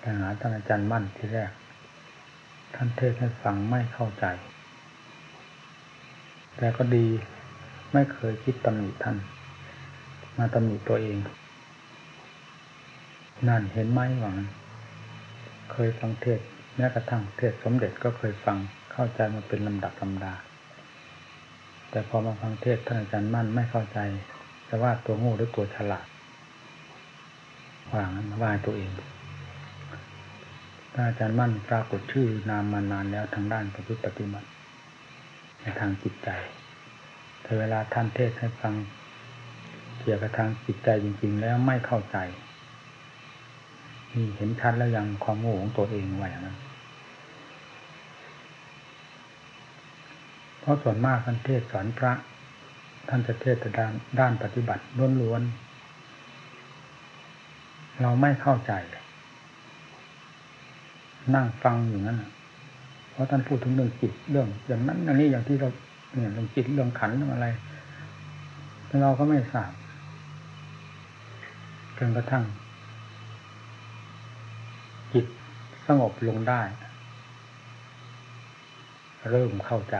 ไปหาท่านอาจารย์มั่นที่แรก ท่านเทศให้ฟังไม่เข้าใจ แต่ก็ดีไม่เคยคิดตำหนิท่าน มาตำหนิตัวเอง นั่นเห็นไหมหวังเคยฟังเทศแม้กระทั่งเทศสมเด็จก็เคยฟังเข้าใจมาเป็นลำดับลำดา แต่พอมาฟังเทศท่านอาจารย์มั่นไม่เข้าใจแต่ว่าตัวโง่หรือตัวฉลาดวางนั้นว่าตัวเอง อาจารย์มั่นปรากฏชื่อนามมานานแล้วทางด้านปฏิปฏิบัติในทางจิตใจแต่เวลาท่านเทศให้ฟังเกี่ยวกับทางจิตใจจริง ๆ แล้วไม่เข้าใจนี่เห็นชัดแล้วยังความโง่ของตัวเองไว้อย่างนั้นเพราะส่วนมากท่านเทศสอนพระ ท่านจะเทศแต่ด้านด้านปฏิบัติล้วนๆเราไม่เข้าใจ นั่งฟังอยู่นั้นเพราะท่านพูดถึงเรื่องจิตเรื่อง อย่างนั้นอย่างนี้อย่างที่เราเนี่ยเรื่องจิตเรื่องขันเรื่องอะไรเราก็ไม่ทราบจนกระทั่ง จิตสงบลงได้ เริ่มเข้าใจ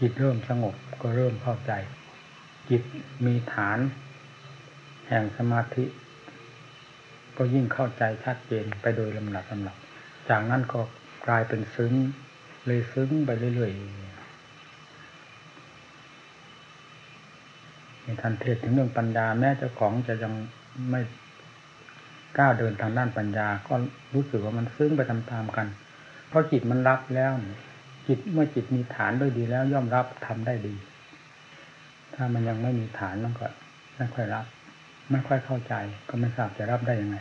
จิตเริ่มสงบก็เริ่มเข้าใจ จิตมีฐาน แห่งสมาธิ ก็ยิ่งเข้าใจชัดเจนไปโดยลำดับลำดับ จากนั้นก็กลายเป็นซึ้ง เลยซึ้งไปเรื่อยๆในทันเทศถึงเรื่องปัญญาแม้เจ้าของจะยังไม่ก้าวเดินทางด้านปัญญา ก็รู้สึกว่ามันซึ้งไปตามๆกัน เพราะจิตมันรับแล้วจิตเมื่อจิตมีฐานด้วยดีแล้วย่อมรับทำได้ดี ถ้ามันยังไม่มีฐานมันก็ไม่ค่อยรับ ไม่ค่อยเข้าใจ ก็ไม่ทราบจะรับได้ยังไง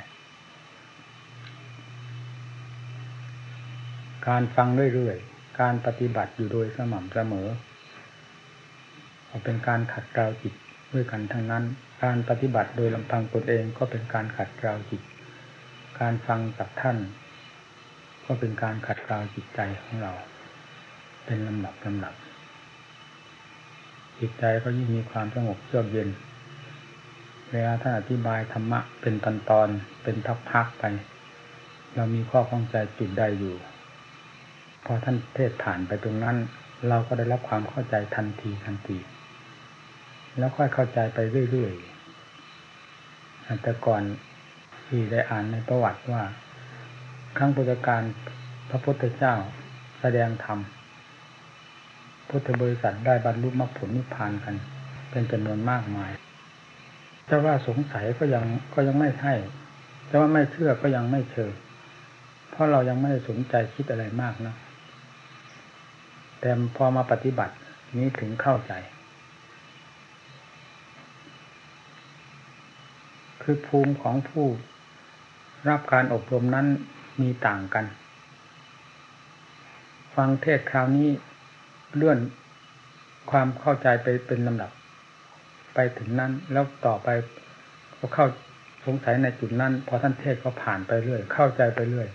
การฟังเรื่อยๆ การปฏิบัติอยู่โดยสม่ำเสมอเป็นการขัดเกลาจิตด้วยกันทั้งนั้น การปฏิบัติโดยลำพังตนเองก็เป็นการขัดเกลาจิต การฟังจากท่าน ก็เป็นการขัดเกลาจิตใจของเรา เป็นลำดับลำดับจิตใจก็ยิ่งมีความสงบเยือกเย็น เวลาท่านอธิบายธรรมะเป็นตอนตอนเป็นทักพักไป เรามีข้อข้องใจจุดใดอยู่ พอท่านเทศผ่านไปตรงนั้น เราก็ได้รับความเข้าใจทันทีทันที แล้วค่อยเข้าใจไปเรื่อยๆแต่ก่อนที่ได้อ่านในประวัติว่าครั้งพุทธการพระพุทธเจ้าแสดงธรรมพุทธบริษัทได้บรรลุมรรคผลนิพพานกัน เป็นจำนวนมากมาย จะว่าสงสัยก็ยังก็ยังไม่ใช่จะว่าไม่เชื่อก็ยังไม่เชื่อเพราะเรายังไม่ได้สนใจคิดอะไรมากนะแต่พอมาปฏิบัตินี้ถึงเข้าใจ คือภูมิของผู้รับการอบรมนั้นมีต่างกัน ฟังเทศคราวนี้เลื่อนความเข้าใจไปเป็นลำดับ ไปถึงนั้น แล้วต่อไปก็เข้าสงสัยในจุดนั้น พอท่านเทศก็ผ่านไปเรื่อย เข้าใจไปเรื่อย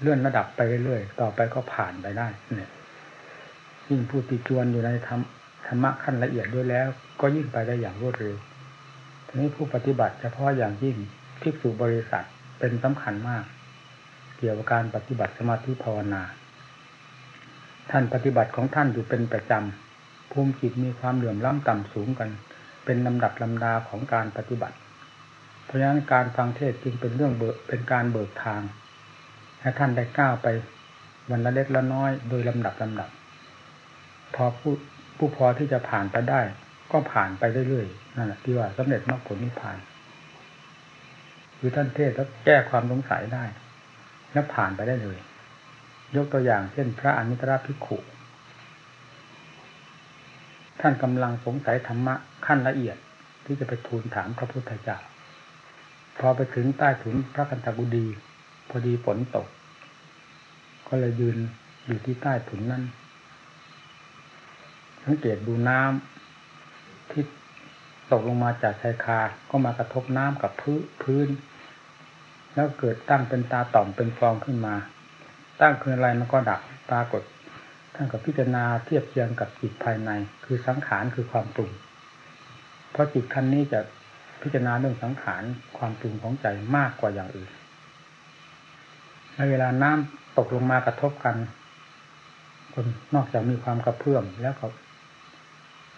เลื่อนระดับไปเรื่อย ต่อไปก็ผ่านไปได้ เนี่ย ยิ่งผู้ติจวนอยู่ในธรรมธรรมะขั้นละเอียดด้วยแล้ว ก็ยิ่งไปได้อย่างรวดเร็วทีนี้ผู้ปฏิบัติเฉพาะอย่างยิ่งภิกษุบริษัทเป็นสำคัญมาก เกี่ยวกับการปฏิบัติสมาธิภาวนา ท่านปฏิบัติของท่านอยู่เป็นประจำภูมิจิตมีความเหลื่อมล้ำต่ำสูงกัน เป็นลำดับลำดาของการปฏิบัติ เพราะฉะนั้นการฟังเทศจึงเป็นเรื่องเบิกเป็นการเบิกทาง ให้ท่านได้ก้าวไปวันละเล็กละน้อย โดยลำดับลำดับ พอผู้ผู้พอที่จะผ่านไปได้ ก็ผ่านไปเรื่อยๆนั่นแหละที่ว่าสำเร็จมรรคผลนิพพาน คือท่านเทศแล้วแก้ความสงสัยได้ แล้วผ่านไปได้เลย ยกตัวอย่างเช่น พระอนุตตรภิกขุ ท่านกำลังสงสัยธรรมะขั้นละเอียดที่จะไปทูลถามพระพุทธเจ้าพอไปถึงใต้ถุนพระคันธกุฎีพอดีฝนตก ก็เลยยืนอยู่ที่ใต้ถุนนั้นสังเกตดูน้ำที่ตกลงมาจากชายคา ก็มากระทบน้ำกับพื้นพื้น แล้วเกิดตั้งเป็นตาต่อมเป็นฟองขึ้นมา ตั้งคืออะไรมันก็ดับปรากฏ ท่านกับพิจารณาเทียบเทียงกับจิตภายใน คือสังขารคือความปรุง เพราะจิตขั้นนี้จะพิจารณาเรื่องสังขารความปรุงของใจมากกว่าอย่างอื่นในเวลาน้ำตกลงมากระทบกันคนนอกจากมีความกระเพื่อมแล้วก็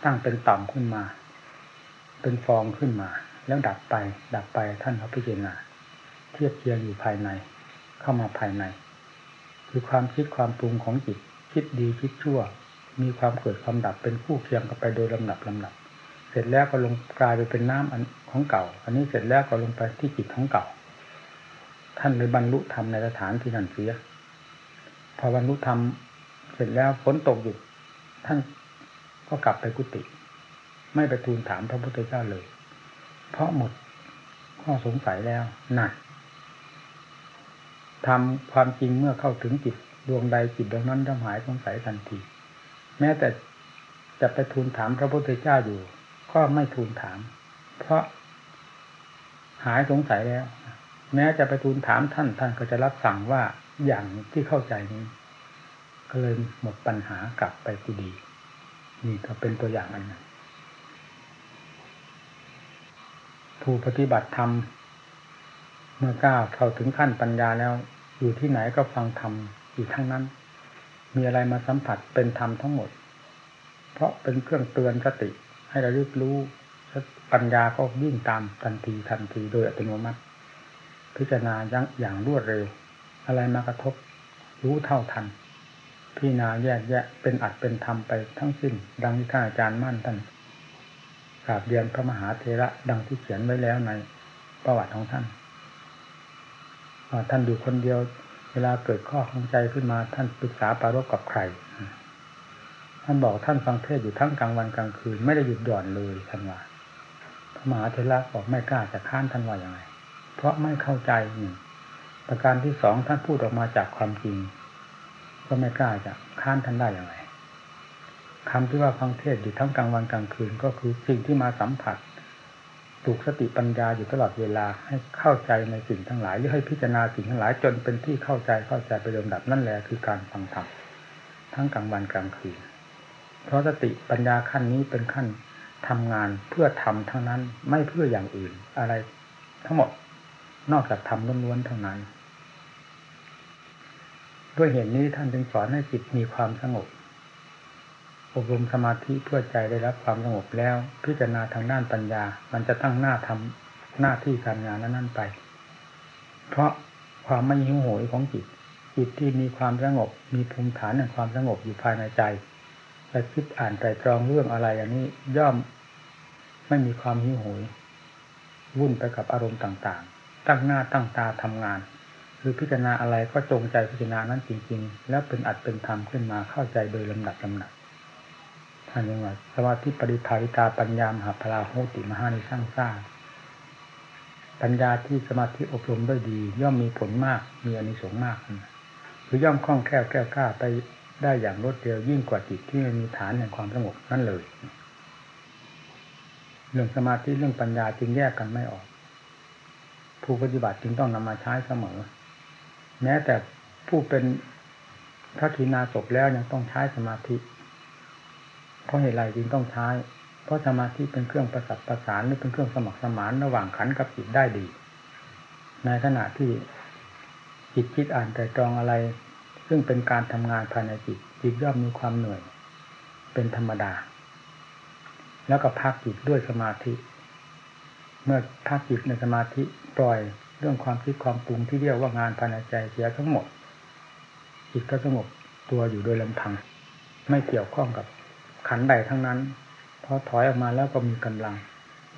ตั้งเป็นต่ำขึ้นมา เป็นฟองขึ้นมา แล้วดับไป ดับไปท่านเขาพิจารณาเทียบเทียงอยู่ภายใน เข้ามาภายใน คือความคิดความปรุงของจิต คิดดีคิดชั่ว มีความเกิดความดับเป็นคู่เคียงกันไปโดยลำดับลำดับ เสร็จแล้วก็ลงกลายไปเป็นน้ำอันของเก่า อันนี้เสร็จแล้วก็ลงไปที่จิตของเก่า ท่านเลยบรรลุธรรมในสถานที่นั่นเสียพอบรรลุธรรมเสร็จแล้วฝนตกหยุดท่านก็กลับไปกุฏิไม่ไปทูลถามพระพุทธเจ้าเลย เพราะหมดข้อสงสัยแล้วนั่นทำความจริงเมื่อเข้าถึงจิต ดวงใดจิตดวงนั้นย่อมหายสงสัยทันที แม้แต่จะไปทูลถามพระพุทธเจ้าอยู่ ก็ไม่ทูลถาม เพราะหายสงสัยแล้ว แม้จะไปทูลถามท่านท่านก็จะรับสั่งว่าอย่างที่เข้าใจนี้ก็เลยหมดปัญหากลับไปกุดี นี่ก็เป็นตัวอย่างอันหนึ่งผู้ปฏิบัติธรรมเมื่อก้าวเข้าถึงขั้นปัญญาแล้ว อยู่ที่ไหนก็ฟังธรรม อยู่ทั้งนั้น มีอะไรมาสัมผัสเป็นธรรมทั้งหมด เพราะเป็นเครื่องเตือนสติให้เราลึกรู้ปัญญาก็ยิ่งตามทันทีทันทีโดยอัตโนมัติ พิจารณาอย่างรวดเร็ว อะไรมากระทบ รู้เท่าทันพี่นาแยกแยะเป็นอัดเป็นธรรมไปทั้งสิ้น ดังที่ท่านอาจารย์มั่นท่านกราบเรียนพระมหาเทระดังที่เขียนไว้แล้วในประวัติของท่านท่านอยู่คนเดียว เวลาเกิดข้อข้องใจขึ้นมาท่านปรึกษาปารบกับใคร ท่านบอกท่านฟังเทศอยู่ทั้งกลางวันกลางคืน ไม่ได้หยุดหย่อนเลยท่านว่าพระมหาเทระบอกไม่กล้าจะค้านท่านว่าอย่างไร เพราะไม่เข้าใจหนึ่งประการที่สองท่านพูดออกมาจากความจริง ก็ไม่กล้าจะค้านท่านได้อย่างไรคำที่ว่าฟังเทศอยู่ทั้งกลางวันกลางคืนก็คือสิ่งที่มาสัมผัส ปลูกสติปัญญาอยู่ตลอดเวลาให้เข้าใจในสิ่งทั้งหลายหรือให้พิจารณาสิ่งทั้งหลายจนเป็นที่เข้าใจเข้าใจไปโดยดับนั่นแหละคือการฟังธรรมทั้งกลางวันกลางคืน เพราะสติปัญญาขั้นนี้เป็นขั้นทำงานเพื่อทำทั้งนั้นไม่เพื่ออย่างอื่น อะไรทั้งหมดนอกจากทำล้วนๆเท่านั้น ด้วยเหตุนี้ท่านจึงสอนให้จิตมีความสงบ อบรมสมาธิเพื่อใจได้รับความสงบแล้ว พิจารณาทางด้านปัญญา มันจะตั้งหน้าทำหน้าที่การงานนั้นๆไป เพราะความไม่หิวโหยของจิต จิตที่มีความสงบ มีภูมิฐานแห่งความสงบอยู่ภายในใจไปคิดอ่านใจตรองเรื่องอะไรอย่างนี้ย่อมไม่มีความหิวโหย วุ่นไปกับอารมณ์ต่างๆ ตั้งหน้าตั้งตาทำงาน คือพิจารณาอะไรก็จงใจพิจารณานั้นจริง ๆ แล้วเป็นอัดเป็นธรรมขึ้นมาเข้าใจโดยลำดับลำดับ ท่านยังว่าสมาธิปริภาริตาปัญญามหาพลาโหติมหานิสร้างสร้างปัญญาที่สมาธิอบรมด้วยดี ย่อมมีผลมากมีอนิสงส์มากหรือย่อมคล่องแคล่วแก้วกล้าไปได้อย่างรวดเร็วยิ่งกว่าจิตที่มีฐานแห่งความสงบนั่นเลยเรื่องสมาธิเรื่องปัญญาจึงแยกกันไม่ออก ผู้ปฏิบัติจึงต้องนำมาใช้เสมอ แม้แต่ผู้เป็นพระคีนาศพแล้วยังต้องใช้สมาธิ เพราะเหตุไรจึงต้องใช้ เพราะสมาธิเป็นเครื่องประสับประสานหรือเป็นเครื่องสมัครสมานระหว่างขันกับจิตได้ดี ในขณะที่จิตคิดอ่านแต่ตรองอะไร ซึ่งเป็นการทำงานภายในจิตจิตย่อมมีความเหนื่อย เป็นธรรมดา แล้วก็พักจิตด้วยสมาธิ เมื่อพักจิตในสมาธิปล่อยเรื่องความคิดความปรุงที่เรียกว่างานภายในใจเสียทั้งหมดจิตก็สงบตัวอยู่โดยลำพัง ไม่เกี่ยวข้องกับ ขันใดทั้งนั้นพอถอยออกมาแล้วก็มีกำลัง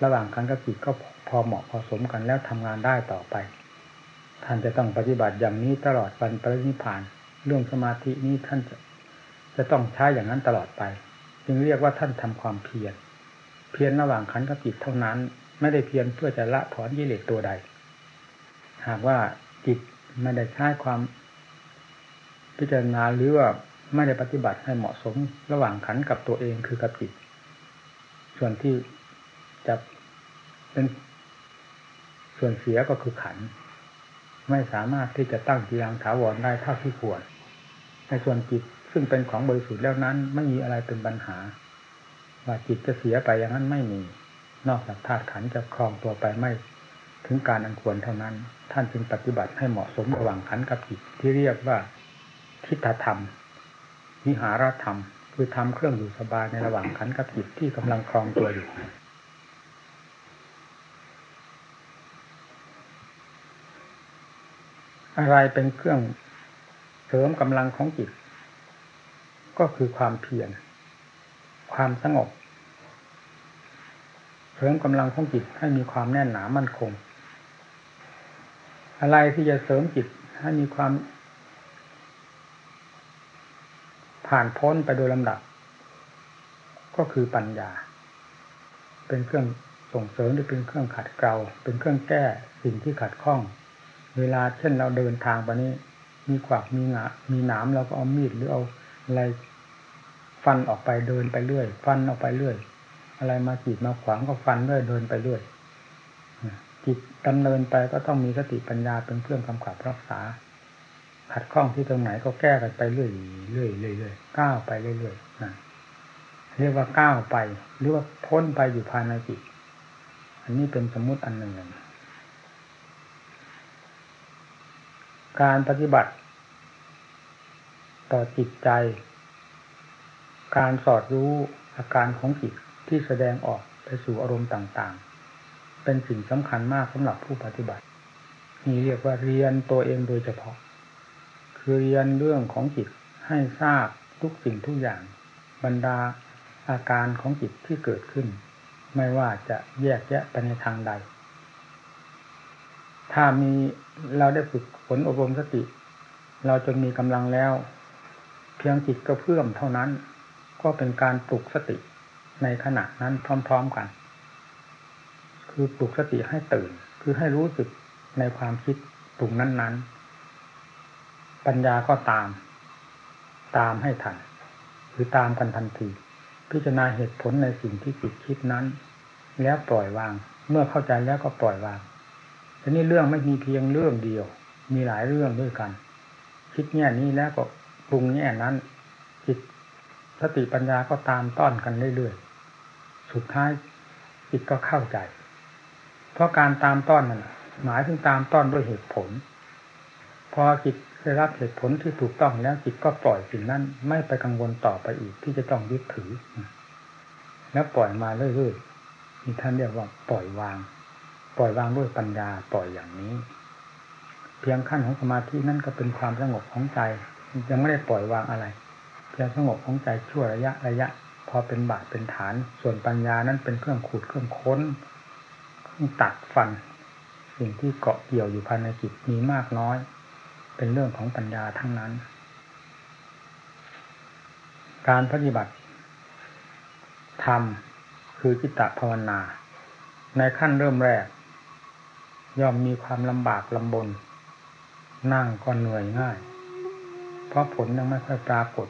ระหว่างขันกับจิตก็พอเหมาะพอสมกันแล้วทำงานได้ต่อไป ท่านจะต้องปฏิบัติอย่างนี้ตลอดวันปรินิพานเรื่องสมาธินี้ท่านจะจะต้องใช้อย่างนั้นตลอดไป จึงเรียกว่าท่านทำความเพียรเพียรระหว่างขันกับจิตเท่านั้น ไม่ได้เพียรเพื่อจะละถอนยิเลสตัวใด หากว่าจิตไม่ได้ใช้ความพิจารณาหรือว่า ไม่ได้ปฏิบัติให้เหมาะสมระหว่างขันกับตัวเองคือกับจิต ส่วนที่จะเป็นส่วนเสียก็คือขัน ไม่สามารถที่จะตั้งจีรังถาวรได้เท่าที่ควรในส่วนจิตซึ่งเป็นของบริสุทธิ์แล้วนั้น ไม่มีอะไรเป็นปัญหา ว่าจิตจะเสียไปอย่างนั้นไม่มี นอกจากธาตุขันจะครองตัวไปไม่ ถึงการอันควรเท่านั้น ท่านจึงปฏิบัติให้เหมาะสมระหว่างขันกับจิตที่เรียกว่าทิฏฐธรรม วิหารธรรม คือทำเครื่องอยู่สบายในระหว่างขันกับจิตที่กำลังครองตัวอยู่อะไรเป็นเครื่องเสริมกำลังของจิต ก็คือความเพียรความสงบ เสริมกำลังของจิตให้มีความแน่นหนามั่นคง อะไรที่จะเสริมจิตให้มีความ ผ่านพ้นไปโดยลำดับ ก็คือปัญญา เป็นเครื่องส่งเสริมหรือเป็นเครื่องขัดเกลาเป็นเครื่องแก้สิ่งที่ขัดข้อง เวลาเช่นเราเดินทางไปนี้ มีขวากมีหนามีหนามเราก็เอามีดหรือเอาอะไรฟันออกไปเดินไปเรื่อย ฟันออกไปเรื่อย อะไรมาจีดมาขวางก็ฟันเรื่อยเดินไปเรื่อยจิตดำเนินไปก็ต้องมีสติปัญญาเป็นเครื่องกำกับรักษา ขัดข้องที่ตรงไหนก็แก้กันไปเรื่อยเรื่อยเรื่อยก้าวไปเรื่อยๆนะเรียกว่าก้าวไป หรือว่าพ้นไปอยู่ภายในจิตอันนี้เป็นสมมุติอันหนึ่ง การปฏิบัติ ต่อจิตใจ การสอดรู้อาการของจิตที่แสดงออกไปสู่อารมณ์ต่างๆ เป็นสิ่งสำคัญมากสำหรับผู้ปฏิบัติ นี่เรียกว่าเรียนตัวเองโดยเฉพาะ คือเรียนเรื่องของจิตให้ทราบทุกสิ่งทุกอย่าง บรรดาอาการของจิตที่เกิดขึ้น ไม่ว่าจะแยกแยะไปในทางใด ถ้ามีเราได้ฝึกฝนอบรมสติ เราจนมีกำลังแล้ว เพียงจิตก็เพิ่มเท่านั้น ก็เป็นการปลุกสติในขณะนั้นพร้อม ๆกัน คือปลุกสติให้ตื่น คือให้รู้สึกในความคิดปรุงนั้น ๆ ปัญญาก็ตาม ตามให้ทันคือตามกันทันที พิจารณาเหตุผลในสิ่งที่จิตคิดนั้น แล้วปล่อยวาง เมื่อเข้าใจแล้วก็ปล่อยวางทีนี้เรื่องไม่มีเพียงเรื่องเดียว มีหลายเรื่องด้วยกัน คิดแง่นี้แล้วก็ปรุงแง่นั้น จิตสติปัญญาก็ตามต้อนกันเรื่อยๆสุดท้ายจิตก็เข้าใจ เพราะการตามต้อนนั่นหมายถึงตามต้อนด้วยเหตุผล พอจิต ได้รับเหตุผลที่ถูกต้องแล้วจิตก็ปล่อยสิ่งนั้น ไม่ไปกังวลต่อไปอีกที่จะต้องยึดถือ แล้วปล่อยมาเรื่อยๆนี่ท่านเรียกว่าปล่อยวาง ปล่อยวางด้วยปัญญาปล่อยอย่างนี้ เพียงขั้นของสมาธินั่นก็เป็นความสงบของใจยังไม่ได้ปล่อยวางอะไรเพียงสงบของใจชั่วระยะระยะ พอเป็นบาทเป็นฐาน ส่วนปัญญานั้นเป็นเครื่องขูดเครื่องค้นเครื่องตัดฟัน สิ่งที่เกาะเกี่ยวอยู่ภายในจิตมีมากน้อย เป็นเรื่องของปัญญาทั้งนั้น การปฏิบัติธรรมคือจิตตภาวนา ในขั้นเริ่มแรก ย่อมมีความลำบากลำบน นั่งก็เหนื่อยง่าย เพราะผลยังไม่ค่อยปรากฏ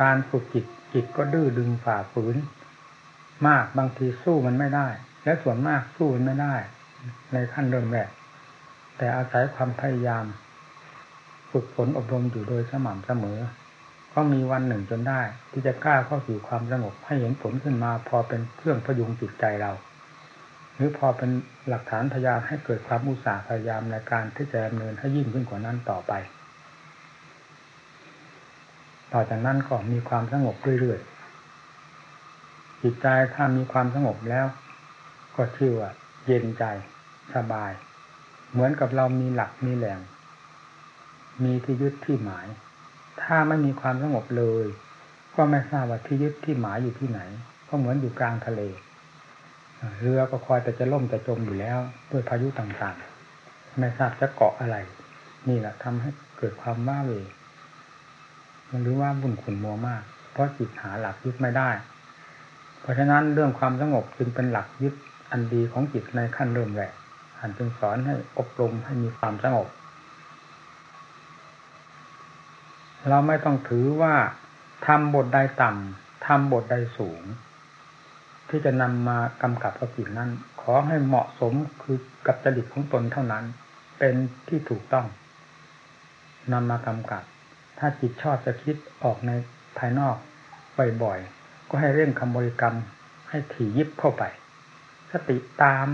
การฝึกจิตจิตก็ดื้อดึงฝ่าฝืน มากบางทีสู้มันไม่ได้ และส่วนมากสู้มันไม่ได้ ในขั้นเริ่มแรก แต่อาศัยความพยายาม ฝึกฝนอบรมอยู่โดยสม่ำเสมอ ก็มีวันหนึ่งจนได้ ที่จะกล้าเข้าสู่ความสงบให้เห็นผลขึ้นมาพอเป็นเครื่องพยุงจิตใจเรา หรือพอเป็นหลักฐานพยานให้เกิดความอุตสาห์พยายามในการที่จะดำเนินให้ยิ่งขึ้นกว่านั้นต่อไป ต่อจากนั้นก็มีความสงบเรื่อยๆจิตใจถ้ามีความสงบแล้ว ก็ชื่อว่าเย็นใจสบาย เหมือนกับเรามีหลักมีแหล่ง มีที่ยึดที่หมาย ถ้าไม่มีความสงบเลย ก็ไม่ทราบว่าที่ยึดที่หมายอยู่ที่ไหน ก็เหมือนอยู่กลางทะเล เรือก็คอยแต่จะล่มจะจมอยู่แล้วด้วยพายุต่างๆ ไม่ทราบจะเกาะอะไร นี่แหละทำให้เกิดความว้าเวหรือว่าบุญขุนมัวมาก เพราะจิตหาหลักยึดไม่ได้ เพราะฉะนั้นเรื่องความสงบจึงเป็นหลักยึดอันดีของจิตในขั้นเริ่มแรกอันจึงสอนให้อบรมให้มีความสงบ เราไม่ต้องถือว่าทำบทใดต่ำทำบทใดสูง ที่จะนำมากำกับกับจิตนั้น ขอให้เหมาะสมคือกับจริตของตนเท่านั้น เป็นที่ถูกต้องนำมากำกับ ถ้าจิตชอบจะคิดออกในภายนอกบ่อยๆก็ให้เร่งคำบริกรรมให้ถี่ยิบเข้าไป สติตาม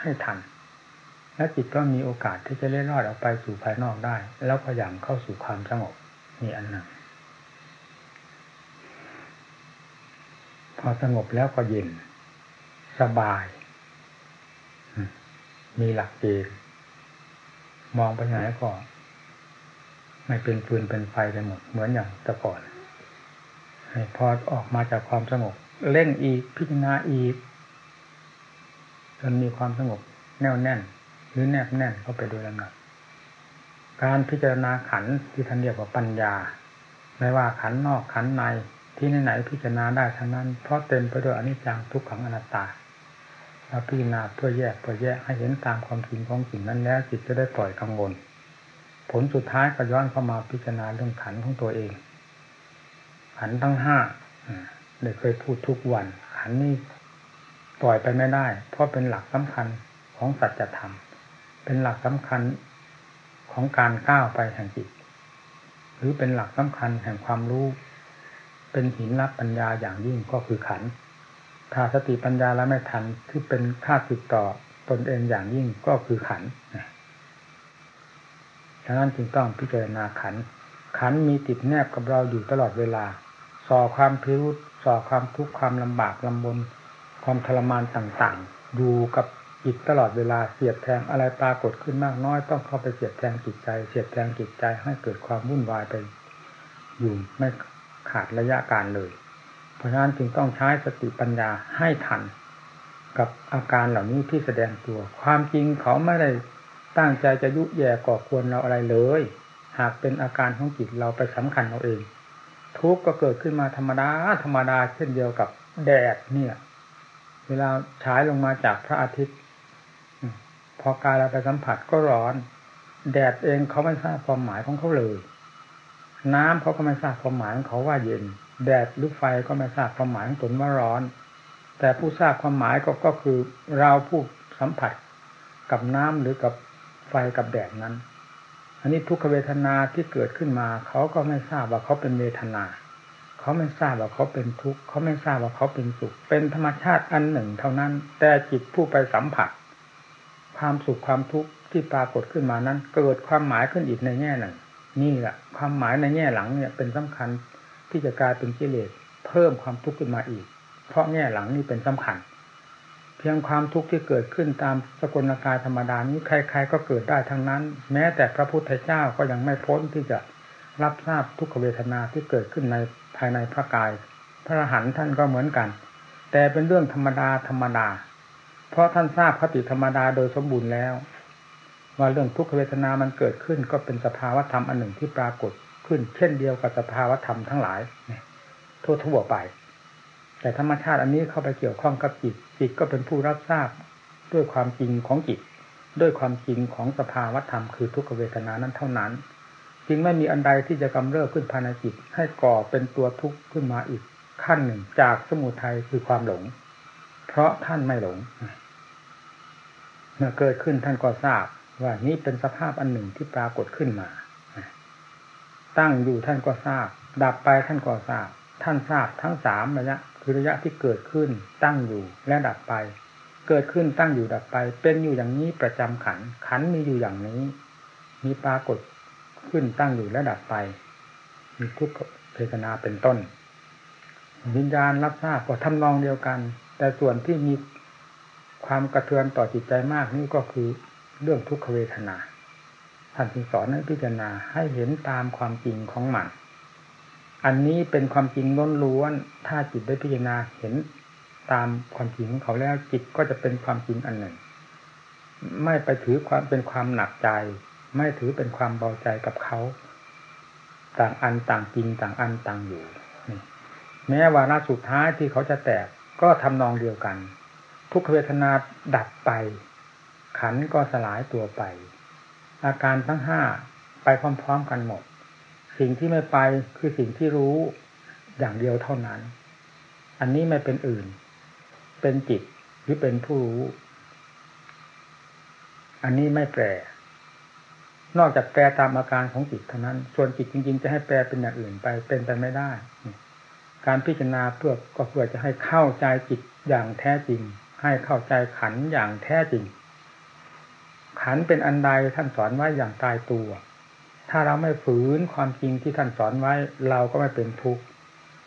ให้ทัน และจิตก็มีโอกาสที่จะเล่นรอดออกไปสู่ภายนอกได้ แล้วพยายามเข้าสู่ความสงบ นี่อันหนึ่งพอสงบแล้วก็เย็น สบาย มีหลักเกณฑ์มองไปไหนก็ ไม่เป็นฟืนเป็นไฟไปหมด เหมือนอย่างแต่ก่อนพอออกมาจากความสงบ เล่นอีกพิจารณาอีกจนมีความสงบแน่วแน่น หรือแนบแน่นเข้าไปโดยลำดับ การพิจารณาขันที่ท่านเรียกว่าปัญญา ไม่ว่าขันนอกขันในที่ไหนๆพิจารณาได้ทั้งนั้น เพราะเต็มไปด้วยอนิจจังทุกขังอนัตตาเราพิจารณาเพื่อแยกเพื่อแยกให้เห็นตามความจริงของสิ่งนั้นแล้วจิตจะได้ปล่อยกังวล ผลสุดท้ายก็ย้อนเข้ามาพิจารณาเรื่องขันของตัวเอง ขันทั้งห้าได้เคยพูดทุกวัน ขันนี้ปล่อยไปไม่ได้ เพราะเป็นหลักสำคัญของสัจธรรม เป็นหลักสำคัญ ของการก้าวไปแห่งจิต หรือเป็นหลักสำคัญแห่งความรู้ เป็นหินรับปัญญาอย่างยิ่งก็คือขันถ้าสติปัญญาแล้วไม่ทันที่เป็นค่าติดต่อตนเองอย่างยิ่งก็คือขันฉะนั้นจึงต้องพิจารณาขัน ขันมีติดแนบกับเราอยู่ตลอดเวลา ส่อความพิรุษส่อความทุกข์ความลำบากลำบน ความทรมานต่างๆ อยู่กับ จิตตลอดเวลาเสียดแทงอะไรปรากฏขึ้นมากน้อย ต้องเข้าไปเสียดแทงจิตใจ เสียดแทงจิตใจให้เกิดความวุ่นวายไปอยู่ไม่ขาดระยะการเลย เพราะฉะนั้นจึงต้องใช้สติปัญญาให้ทัน กับอาการเหล่านี้ที่แสดงตัว ความจริงเขาไม่ได้ตั้งใจจะยุแย่ก่อควรเราอะไรเลย หากเป็นอาการของจิตเราไปสำคัญเราเอง ทุกข์ก็เกิดขึ้นมาธรรมดาธรรมดาเช่นเดียวกับแดดเนี่ย เวลาฉายลงมาจากพระอาทิตย์ พอกายเราไปสัมผัสก็ร้อน แดดเองเขาไม่ทราบความหมายของเขาเลย น้ำเขาก็ไม่ทราบความหมายของเขาว่าเย็น แดดหรือไฟก็ไม่ทราบความหมายของตนว่าร้อน แต่ผู้ทราบความหมายก็ก็คือเราผู้สัมผัสกับน้ำหรือกับไฟกับแดดนั้น อันนี้ทุกขเวทนาที่เกิดขึ้นมา เขาก็ไม่ทราบว่าเขาเป็นเวทนา เขาไม่ทราบว่าเขาเป็นทุกข์เขาไม่ทราบว่าเขาเป็นสุข เป็นธรรมชาติอันหนึ่ง เท่านั้น แต่จิตผู้ไปสัมผัส ความสุขความทุกข์ที่ปรากฏขึ้นมานั้น เกิดความหมายขึ้นอีกในแง่หนึ่งนี่แหละความหมายในแง่หลังเนี่ยเป็นสำคัญที่จะกลายเป็นกิเลสเพิ่มความทุกข์ขึ้นมาอีก เพราะแง่หลังนี้เป็นสำคัญ เพียงความทุกข์ที่เกิดขึ้นตามสกลกายธรรมดานี้ใครๆก็เกิดได้ทั้งนั้น แม้แต่พระพุทธเจ้าก็ยังไม่พ้นที่จะรับทราบทุกขเวทนาที่เกิดขึ้นในภายในพระกาย พระหันท่านก็เหมือนกัน แต่เป็นเรื่องธรรมดาธรรมดา เพราะท่านทราบคติธรรมดาโดยสมบูรณ์แล้ว ว่าเรื่องทุกขเวทนามันเกิดขึ้น ก็เป็นสภาวธรรมอันหนึ่งที่ปรากฏขึ้น เช่นเดียวกับสภาวธรรมทั้งหลายทั่วทั่วไป แต่ธรรมชาติอันนี้เข้าไปเกี่ยวข้องกับจิตจิตก็เป็นผู้รับทราบด้วยความจริงของจิตด้วยความจริงของสภาวธรรมคือทุกขเวทนานั้นเท่านั้นจึงไม่มีอันใดที่จะกำเริบขึ้นภายในจิตให้ก่อเป็นตัวทุกข์ขึ้นมาอีกขั้นหนึ่งจากสมุทัยคือความหลง เพราะท่านไม่หลง มื่อเกิดขึ้นท่านก็ทราบ ว่านี้เป็นสภาพอันหนึ่งที่ปรากฏขึ้นมา ตั้งอยู่ท่านก็ทราบ ดับไปท่านก็ทราบ ท่านทราบทั้งสามระยะคือระยะที่เกิดขึ้น ตั้งอยู่และดับไป เกิดขึ้นตั้งอยู่ดับไป เป็นอยู่อย่างนี้ประจำขัน ขันมีอยู่อย่างนี้ มีปรากฏขึ้นตั้งอยู่และดับไป มีทุกขเวทนาเป็นต้นวิญญาณรับทราบก็ทำนองเดียวกัน แต่ส่วนที่มี ความกระเทือนต่อจิตใจมากนี่ก็คือเรื่องทุกขเวทนาท่านจึงสอนให้พิจารณาให้เห็นตามความจริงของมัน อันนี้เป็นความจริงล้นล้วนถ้าจิตได้พิจารณาเห็นตามความจริงของเขาแล้วจิตก็จะเป็นความจริงอันหนึ่ง ไม่ไปถือความเป็นความหนักใจ ไม่ถือเป็นความเบาใจกับเขา ต่างอันต่างจริงต่างอันต่างอยู่แม้วาระสุดท้ายที่เขาจะแตกก็ทำนองเดียวกัน ทุกเวทนาดับไป ขันก็สลายตัวไป อาการทั้งห้าไปพร้อมๆกันหมด สิ่งที่ไม่ไปคือสิ่งที่รู้อย่างเดียวเท่านั้น อันนี้ไม่เป็นอื่น เป็นจิตหรือเป็นผู้รู้ อันนี้ไม่แปร นอกจากแปลตามอาการของจิตเท่านั้น ส่วนจิตจริง ๆ จะให้แปลเป็นอย่างอื่นไปเป็นไปไม่ได้ การพิจารณาเพื่อก็เพื่อจะให้เข้าใจจิตอย่างแท้จริง ให้เข้าใจขันอย่างแท้จริง ขันเป็นอันใดท่านสอนไว้อย่างตายตัว ถ้าเราไม่ฝืนความจริงที่ท่านสอนไว้ เราก็ไม่เป็นทุกข์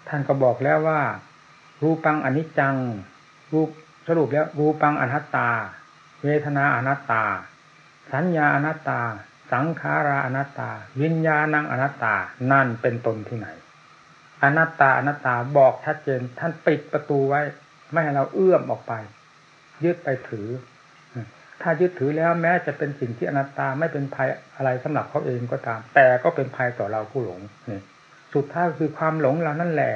ท่านก็บอกแล้วว่า รูปังอนิจจัง รูปสรุปแล้วรูปังอนัตตา เวทนาอนัตตา สัญญาอนัตตา สังขาราอนัตตา วิญญาณังอนัตตานั่นเป็นตนที่ไหนอนัตตาอนัตตาบอกชัดเจนท่านปิดประตูไว้ ไม่ให้เราเอื้อมออกไป ยึดไปถือ ถ้ายึดถือแล้วแม้จะเป็นสิ่งที่อนัตตาไม่เป็นภัยอะไรสำหรับเขาเองก็ตาม แต่ก็เป็นภัยต่อเราผู้หลงนี่สุดท้ายคือความหลงเรานั่นแหละ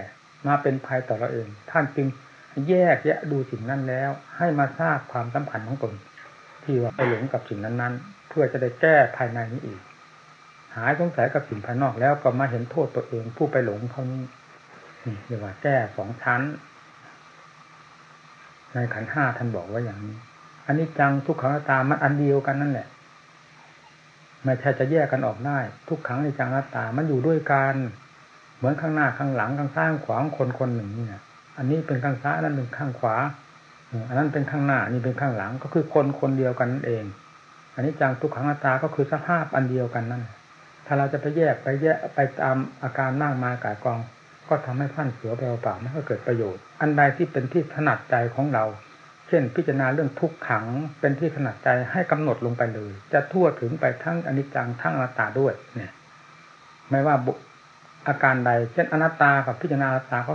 มาเป็นภัยต่อเราเอง ท่านจึงแยกแยะดูสิ่งนั้นแล้ว ให้มาทราบความสำคัญของตน ที่ว่าไปหลงกับสิ่งนั้นๆ เพื่อจะได้แก้ภายในนี้อีก หายสงสัยกับสิ่งภายนอกแล้วก็มาเห็นโทษตัวเองผู้ไปหลงเขานี้เรียกว่าแก้สองชั้น ในขันห้าท่านบอกว่าอย่างนี้ อันนี้จังทุกขังตามันอันเดียวกันนั่นแหละไม่ใช่จะแยกกันออกได้ ทุกขังในจังนัตตา มันอยู่ด้วยกันเหมือนข้างหน้าข้างหลังข้างซ้ายข้างขวาคนคนหนึ่งเนี่ยอันนี้เป็นข้างซ้ายนั่นเป็นข้างขวาอันนั้นเป็นข้างหน้านี่เป็นข้างหลังก็คือคนคนเดียวกันนั่นเอง อันนี้จังทุกขังอัตตาก็คือสภาพอันเดียวกันนั่นถ้าเราจะไปแยกไปแยกไปตามอาการนั่งมากายกอง ก็ทำให้ท่านเสือเปล่าไม่ก็เกิดประโยชน์ อันใดที่เป็นที่ถนัดใจของเรา เช่น พิจารณาเรื่องทุกขังเป็นที่ถนัดใจให้กำหนดลงไปเลย จะทั่วถึงไปทั้งอนิจจังทั้งอนัตตาด้วย เนี่ย ไม่ว่าอาการใด เช่นอนัตตากับพิจารณาอนัตตาก็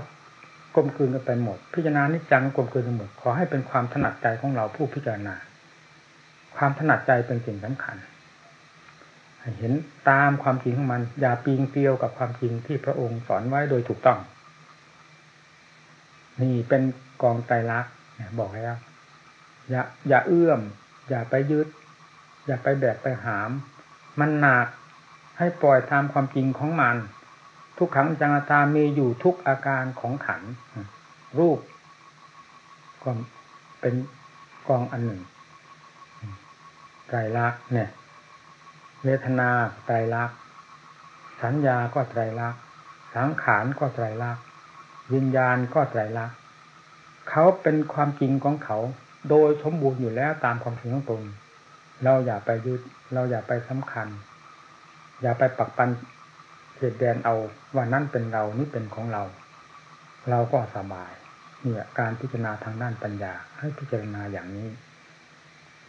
กลมกลืนกันไปหมด พิจารณานิจจังกลมกลืนกันหมดขอให้เป็นความถนัดใจของเราผู้พิจารณา ความถนัดใจเป็นสิ่งสำคัญ เห็นตามความจริงของมัน อย่าปีงเตียวกับความจริงที่พระองค์สอนไว้โดยถูกต้อง นี่เป็นกองไตรลักษณ์บอกแล้วอย่าอย่าเอื้อม อย่าไปยึด อย่าไปแบกไปหาม มันหนักให้ปล่อยตามความจริงของมัน ทุกขังจังตามีอยู่ทุกอาการของขัน รูปก็เป็นกองอันหนึ่งไตรลักษณ์เนี่ย เวทนาไตรลักษณ์สัญญาก็ไตรลักษณ์สังขารก็ไตรลักษณ์วิญญาณก็ไตรลักษณ์เขาเป็นความจริงของเขา โดยสมบูรณ์อยู่แล้วตามความจริงของตนเราอย่าไปยึดเราอย่าไปสำคัญ อย่าไปปักปันเดแดนเอาว่านั่นเป็นเรานี่เป็นของเรา เราก็สบายเนี่ยการพิจารณาทางด้านปัญญาให้พิจารณาอย่างนี้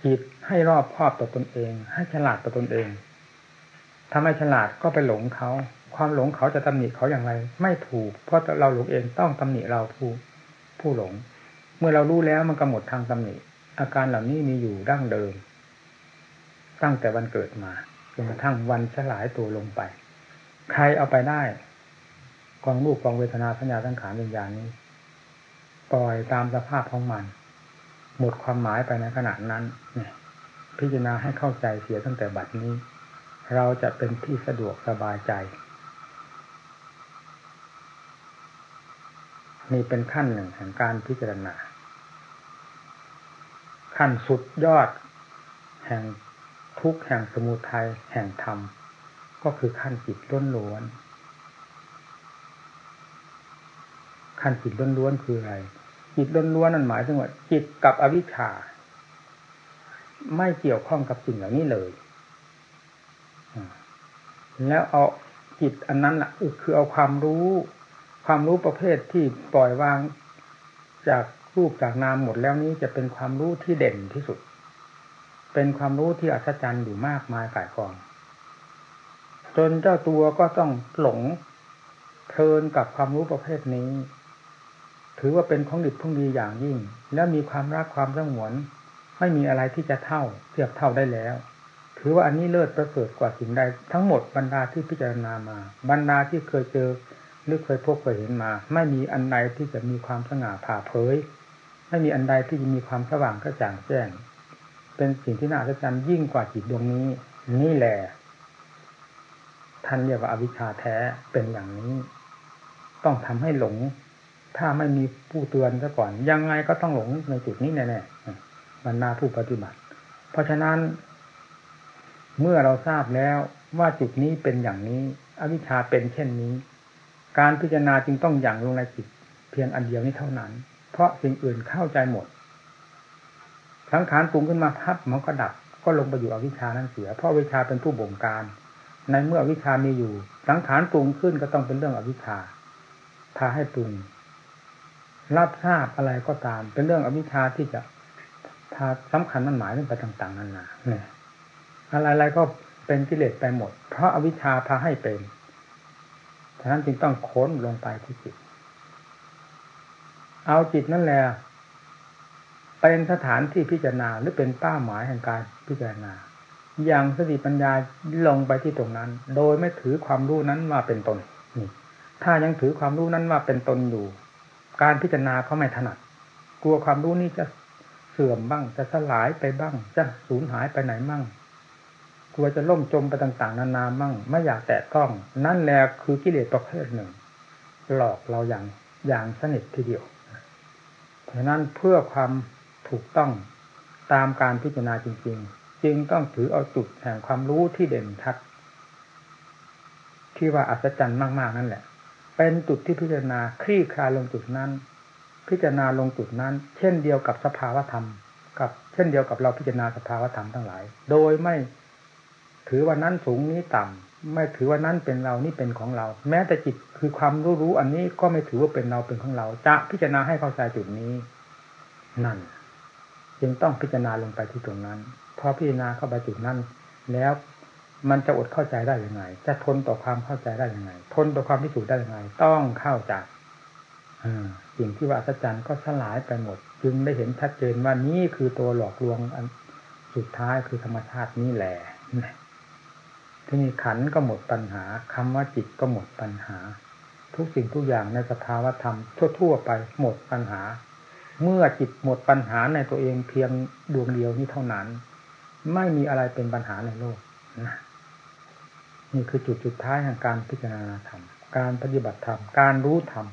จิตให้รอบครอบต่อตนเอง ให้ฉลาดต่อตนเองถ้าไม่ฉลาดก็ไปหลงเขา ความหลงเขาจะตำหนิเขาอย่างไร ไม่ถูก เพราะเราหลงเองต้องตำหนิเราผู้ผู้หลง เมื่อเรารู้แล้วมันก็หมดทางตำหนิ อาการเหล่านี้มีอยู่ดั้งเดิม ตั้งแต่วันเกิดมาจนกระทั่งวันสลายตัวลงไป ใครเอาไปได้กองรูปกองเวทนาสัญญาทั้งขานวิญญาณนี้ ปล่อยตามสภาพของมัน หมดความหมายไปในขณะนั้นนี่พิจารณาให้เข้าใจเสียตั้งแต่บัดนี้ เราจะเป็นที่สะดวกสบายใจ นี่เป็นขั้นหนึ่งแห่งการพิจารณา ขั้นสุดยอด แห่งทุกแห่งสมุทัยแห่งธรรม ก็คือขั้นจิตล้นล้วนขั้นจิตล้นล้วนคืออะไร จิตล้นล้วนนั่นหมายถึงว่าจิตกับอวิชชา ไม่เกี่ยวข้องกับสิ่งเหล่านี้เลยแล้วเอาจิตอันนั้นแหละคือเอาความรู้ ความรู้ประเภทที่ปล่อยวางจากรูปจากนามหมดแล้วนี้จะเป็นความรู้ที่เด่นที่สุด เป็นความรู้ที่อัศจรรย์อยู่มากมายกายกอง จนเจ้าตัวก็ต้องหลงเพลินกับความรู้ประเภทนี้ ถือว่าเป็นของดิบของดีอย่างยิ่ง แล้วมีความรักความสงวน ไม่มีอะไรที่จะเท่าเทียบเท่าได้แล้ว ถือว่าอันนี้เลิศประเสริฐกว่าสิ่งใดทั้งหมดบรรดาที่พิจารณามา บรรดาที่เคยเจอหรือเคยพบเคยเห็นมา ไม่มีอันใดที่จะมีความสง่าผ่าเผย ไม่มีอันใดที่จะมีความสว่างกระจ่างแจ้ง เป็นสิ่งที่น่าอัศจรรย์ยิ่งกว่าจิตดวงนี้ นี่แหละท่านเรียกว่าอวิชชาแท้เป็นอย่างนี้ ต้องทำให้หลง ถ้าไม่มีผู้เตือนซะก่อน ยังไงก็ต้องหลงในจุดนี้แน่ๆบรรดาผู้ปฏิบัติ เพราะฉะนั้น เมื่อเราทราบแล้วว่าจุดนี้เป็นอย่างนี้ อวิชชาเป็นเช่นนี้ การพิจารณาจึงต้องอย่างลงในจิตเพียงอันเดียวนี้เท่านั้น เพราะสิ่งอื่นเข้าใจหมดสังขารปรุงขึ้นมาพับมันก็ดับ ก็ลงไปอยู่อวิชานั้นเสีย เพราะวิชาเป็นผู้บงการ ในเมื่อวิชามีอยู่ สังขารปรุงขึ้นก็ต้องเป็นเรื่องอวิชาพาให้ปรุง รับทราบอะไรก็ตาม เป็นเรื่องอวิชชาที่จะพาสำคัญมันหมายเรื่องไปต่าง ๆนานาเนี่ยอะไรๆก็เป็นกิเลสไปหมด เพราะอวิชชาพาให้เป็นฉะนั้นจึงต้องค้นลงไปที่จิต เอาจิตนั่นแหละเป็นสถานที่พิจารณาหรือเป็นเป้าหมายแห่งการพิจารณา อย่างสติปัญญาลงไปที่ตรงนั้น โดยไม่ถือความรู้นั้นว่าเป็นตน ถ้ายังถือความรู้นั้นว่าเป็นตนอยู่ การพิจารณาเขาไม่ถนัด กลัวความรู้นี้จะเสื่อมบ้าง จะสลายไปบ้าง จะสูญหายไปไหนบ้างกลัวจะล่มจมไปต่างๆ นานามั่ง ไม่อยากแตะต้อง นั่นแหละคือกิเลสประเภทหนึ่ง หลอกเราอย่างอย่างสนิททีเดียว เพราะนั้นเพื่อความถูกต้องตามการพิจารณาจริง ๆ จึงต้องถือเอาจุดแห่งความรู้ที่เด่นชัดที่ว่าอัศจรรย์มาก ๆ นั่นแหละ เป็นจุดที่พิจารณาคลี่คลายลงจุดนั้น พิจารณาลงจุดนั้น เช่นเดียวกับสภาวธรรม กับ เช่นเดียวกับเราพิจารณาสภาวธรรมทั้งหลาย โดยไม่ถือว่านั้นสูงนี้ต่ำไม่ถือว่านั้นเป็นเรานี่เป็นของเรา แม้แต่จิตคือความรู้รู้อันนี้ก็ไม่ถือว่าเป็นเราเป็นของเรา จะพิจารณาให้เข้าใจจุดนี้ นั่น จึงต้องพิจารณาลงไปที่ตรงนั้นพอพิจารณาเข้าไปจุดนั้น แล้ว มันจะอดเข้าใจได้ยังไง จะทนต่อความเข้าใจได้ยังไง ทนต่อความพิสูจน์ได้ยังไง ต้องเข้าใจสิ่งที่ว่าสัจจันก็สลายไปหมด จึงได้เห็นชัดเจนว่านี่คือตัวหลอกลวงอันสุดท้ายคือธรรมชาตินี้แหละที่นี่ขันก็หมดปัญหาคำว่าจิตก็หมดปัญหา ทุกสิ่งทุกอย่างในสภาวธรรมทั่ว ๆ ไปหมดปัญหา เมื่อจิตหมดปัญหาในตัวเองเพียงดวงเดียวนี้เท่านั้น ไม่มีอะไรเป็นปัญหาในโลกนะ นี่คือจุดสุดท้ายแห่งการพิจารณาธรรม การปฏิบัติธรรม การรู้ธรรม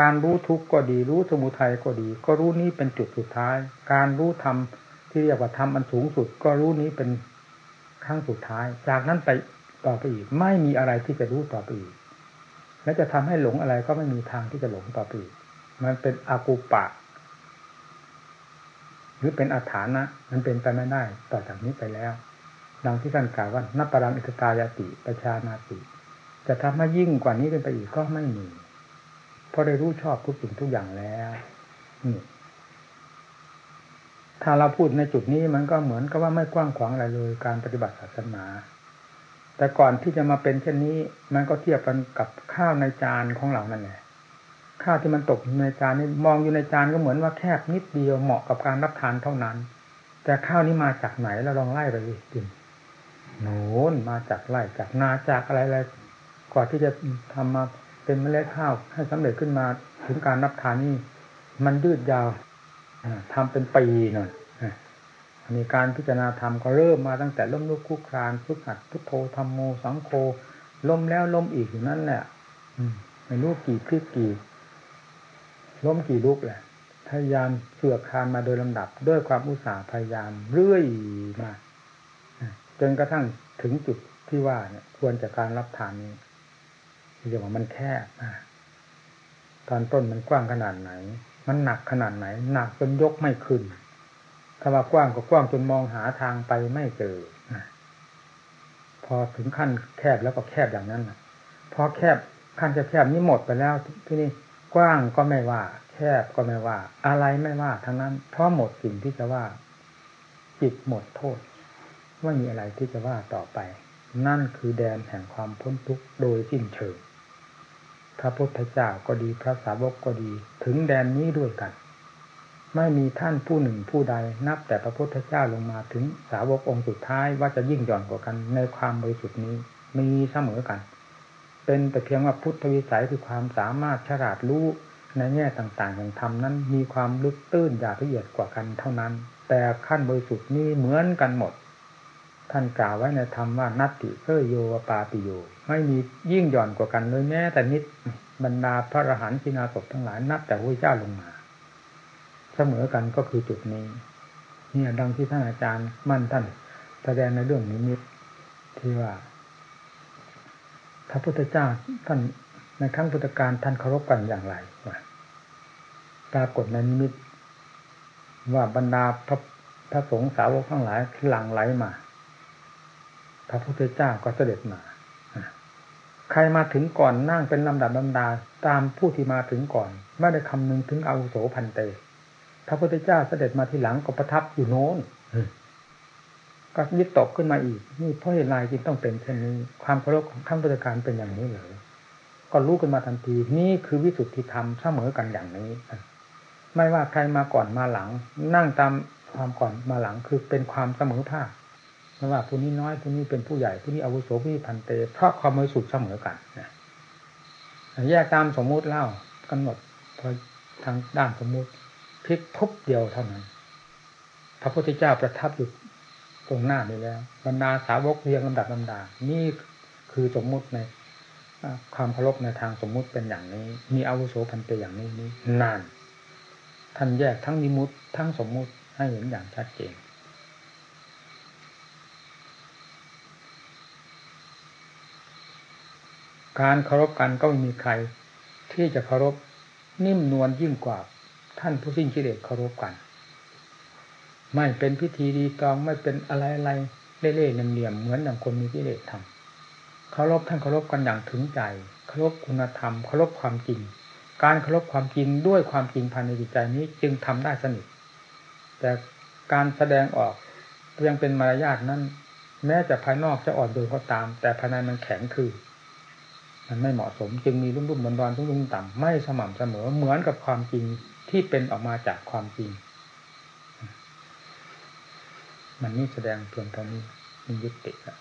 การรู้ทุกข์ก็ดี รู้สมุทัยก็ดี ก็รู้นี้เป็นจุดสุดท้าย การรู้ธรรมที่เรียกว่าธรรมอันสูงสุด ก็รู้นี้เป็นครั้งสุดท้าย จากนั้นไปต่อไปอีก ไม่มีอะไรที่จะรู้ต่อไปอีก และจะทำให้หลงอะไรก็ไม่มีทางที่จะหลงต่อไปอีก มันเป็นอากูปะ หรือเป็นอาถานะ มันเป็นไปไม่ได้ต่อจากนี้ไปแล้ว ดังที่ท่านกล่าวว่านับปรังอิทตายาติประชานาติ จะทำให้ยิ่งกว่านี้เป็นไปอีกก็ไม่มี เพราะได้รู้ชอบทุกสิ่งทุกอย่างแล้วนี่ถ้าเราพูดในจุดนี้มันก็เหมือนกับว่าไม่กว้างขวางอะไรเลย การปฏิบัติศาสนา แต่ก่อนที่จะมาเป็นเช่นนี้ มันก็เทียบกันกับข้าวในจานของเรานั่นแหละข้าวที่มันตกในจานนี่มองอยู่ในจานก็เหมือนว่าแคบนิดเดียวเหมาะกับการรับทานเท่านั้น แต่ข้าวนี้มาจากไหนเราลองไล่ไปดิ โน่นมาจากไร่จากนาจากอะไรอะไรกว่าที่จะทำมาเป็นเมล็ดข้าวให้สำเร็จขึ้นมาถึงการรับทานนี่มันยืดยาวทำเป็นปีหน่อยมีการพิจารณาธรรมก็เริ่มมาตั้งแต่ล้มลุกคุกครานฝึกหัดพุทโธธรรมโมสังโฆล้มแล้วล้มอีกอยู่นั่นแหละไม่รู้กี่คลิกกี่ล้มกี่ลุกแหละพยายามเสือกคานมาโดยลำดับ ด้วยความอุตสาห์พยายามเรื่อยมา จนกระทั่งถึงจุดที่ว่าเนี่ย ควรจะการรับทานนี้เรียกว่ามันแคบตอนต้นมันกว้างขนาดไหน มันหนักขนาดไหน หนักจนยกไม่ขึ้นถ้าว่ากว้างก็กว้างจนมองหาทางไปไม่เจอพอถึงขั้นแคบแล้วก็แคบอย่างนั้นพอแคบขั้นจะแคบนี้หมดไปแล้วที่นี่กว้างก็ไม่ว่า แคบก็ไม่ว่า อะไรไม่ว่าทั้งนั้นเพราะหมดสิ่งที่จะว่า จิตหมดโทษ ไม่มีอะไรที่จะว่าต่อไป นั่นคือแดนแห่งความพ้นทุกข์โดยสิ้นเชิง พระพุทธเจ้าก็ดีพระสาวกก็ดี ถึงแดนนี้ด้วยกัน ไม่มีท่านผู้หนึ่งผู้ใดนับแต่พระพุทธเจ้าลงมาถึงสาวกองค์สุดท้ายว่าจะยิ่งหย่อนกว่ากันในความบริสุทธิ์นี้มีเสมอกัน เป็นแต่เพียงว่าพุทธวิสัยคือความสามารถฉลาดรู้ในแง่ต่างๆอย่างธรรมนั้นมีความลึกตื้นหยาบละเอียดกว่ากันเท่านั้น แต่ขั้นบริสุทธิ์นี้เหมือนกันหมด ท่านกล่าวไว้ในธรรมว่านัตติเพอโยปาปิโย ไม่มียิ่งหย่อนกว่ากันเลยแม้แต่นิดบรรดาพระอรหันต์กินาศพทั้งหลายนับแต่พระเจ้าลงมา เสมอกันก็คือจุดนี้ เนี่ยดังที่ท่านอาจารย์มั่นท่าน แสดงในเรื่องนี้มิตที่ว่าพระพุทธเจ้าท่านในครั้งพุทธกาลท่านเคารพกันอย่างไรปรากฏในนิมิต ว่าบรรดาพระพระสงฆ์สาวกทั้งหลายหลั่งไหลมา พระพุทธเจ้าก็เสด็จมาใครมาถึงก่อนนั่งเป็นลำดับลำดาตามผู้ที่มาถึงก่อน ไม่ได้คำนึงถึงอาวุโสพันเต พระพุทธเจ้าเสด็จมาทีหลังก็ประทับอยู่โน้นก็ยิดตกขึ้นมาอีก นี่เพราะเหตุไรจึงต้องเป็นเช่นนี้ ความเคารพของข้าราชการเป็นอย่างนี้เหรอก็รู้กันมาทันที นี่คือวิสุทธิธรรมเสมอกันอย่างนี้ไม่ว่าใครมาก่อนมาหลัง นั่งตามความก่อนมาหลังคือเป็นความเสมอภาค ไม่ว่าผู้นี้น้อยผู้นี้เป็นผู้ใหญ่ผู้นี้อาวุโสผู้นี้พันเตเพราะความบริสุทธิ์เสมอกันนะแยกตามสมมุติเล่ากำหนดพอทางด้านสมมุติพลิกทุบเดียวเท่านั้น พระพุทธเจ้าประทับอยู่ตรงหน้านี้แล้ว บรรดาสาวกเรียงลำดับลำดา นี่คือสมมุติในความเคารพในทางสมมุติเป็นอย่างนี้ มีอาวุโสพันเตอย่างนี้นี้นาน ท่านแยกทั้งนิมุตทั้งสมมุติให้เห็นอย่างชัดเจน การเคารพกันก็ไม่มีใคร ที่จะเคารพนิ่มนวลยิ่งกว่า ท่านผู้สิ้นกิเลสเคารพกัน ไม่เป็นพิธีดีตองไม่เป็นอะไรอะไรเล่ๆเหลี่ยมๆเหมือนอย่างคนมีกิเลสทำเคารพท่านเคารพกันอย่างถึงใจเคารพคุณธรรมเคารพความจริง การเคารพความจริงด้วยความจริงภายในจิตใจนี้จึงทำได้สนิทแต่การแสดงออกยังเป็นมารยาทนั้น แม้จะภายนอกจะอ่อนโยนก็ตาม แต่ภายในมันแข็งคือ มันไม่เหมาะสม จึงมีรุ่มรุ่มดอนดอนทุ่งรุ่มต่ำไม่สม่ำเสมอเหมือนกับความจริงที่เป็นออกมาจากความจริง มันนี่แสดงเพียงเท่านี้มันยุติแล้ว